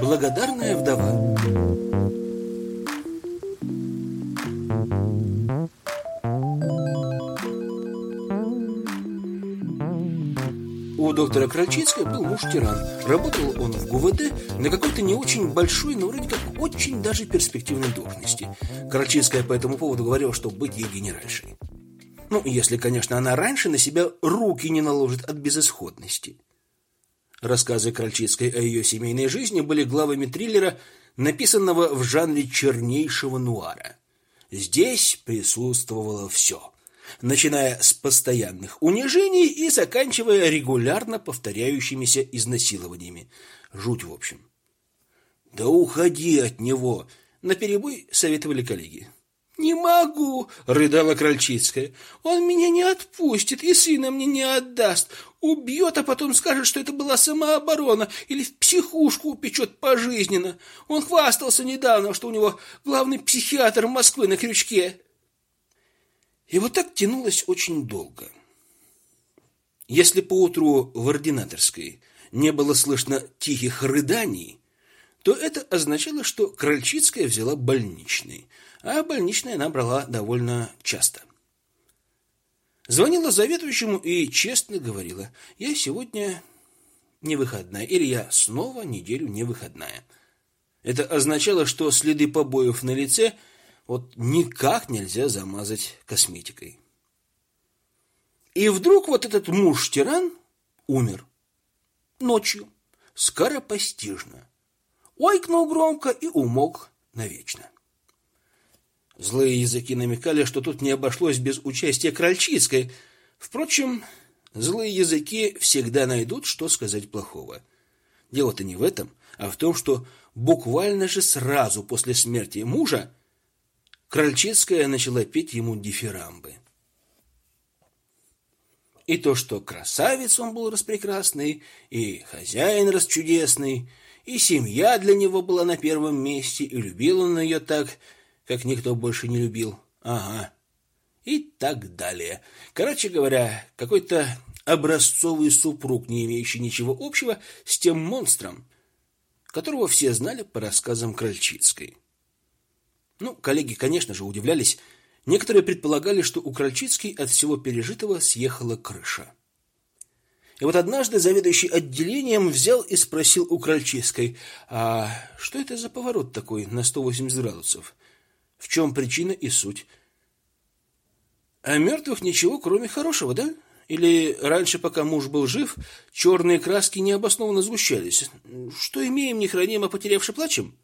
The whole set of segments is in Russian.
Благодарная вдова У доктора Крольчицкой был муж-тиран. Работал он в ГУВД на какой-то не очень большой, но вроде как очень даже перспективной должности. Крольчицкая по этому поводу говорила, что быть ей генеральшей. Ну, если, конечно, она раньше на себя руки не наложит от безысходности. Рассказы Крольчицкой о ее семейной жизни были главами триллера, написанного в жанре чернейшего нуара. Здесь присутствовало все, начиная с постоянных унижений и заканчивая регулярно повторяющимися изнасилованиями. Жуть, в общем. «Да уходи от него!» — наперебой советовали коллеги. «Не могу!» — рыдала Крольчицкая. «Он меня не отпустит и сына мне не отдаст. Убьет, а потом скажет, что это была самооборона или в психушку упечет пожизненно. Он хвастался недавно, что у него главный психиатр Москвы на крючке». И вот так тянулось очень долго. Если поутру в ординаторской не было слышно тихих рыданий, то это означало, что Крольчицкая взяла больничный – а больничные она брала довольно часто. Звонила заведующему и честно говорила, я сегодня не выходная, или я снова неделю не выходная. Это означало, что следы побоев на лице вот никак нельзя замазать косметикой. И вдруг вот этот муж-тиран умер. Ночью, скоропостижно. Ойкнул громко и умолк навечно. Злые языки намекали, что тут не обошлось без участия Крольчицкой. Впрочем, злые языки всегда найдут, что сказать плохого. Дело-то не в этом, а в том, что буквально же сразу после смерти мужа Крольчицкая начала петь ему дифирамбы. И то, что красавец он был распрекрасный, и хозяин расчудесный, и семья для него была на первом месте, и любил он ее так, как никто больше не любил. Ага. И так далее. Короче говоря, какой-то образцовый супруг, не имеющий ничего общего с тем монстром, которого все знали по рассказам Крольчицкой. Ну, коллеги, конечно же, удивлялись. Некоторые предполагали, что у Крольчицкой от всего пережитого съехала крыша. И вот однажды заведующий отделением взял и спросил у Крольчицкой, а что это за поворот такой на 180 градусов? В чем причина и суть? А мертвых ничего, кроме хорошего, да? Или раньше, пока муж был жив, черные краски необоснованно сгущались? Что имеем, не храним, а потерявши плачем?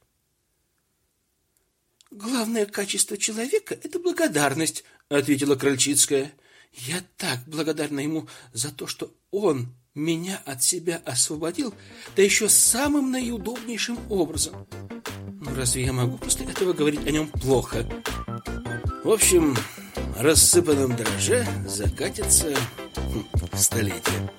Главное качество человека — это благодарность, — ответила Крольчицкая. Я так благодарна ему за то, что он меня от себя освободил, да еще самым наиудобнейшим образом. Ну, разве я могу после этого говорить о нем плохо? В общем, рассыпанном дроже закатится хм, столетие.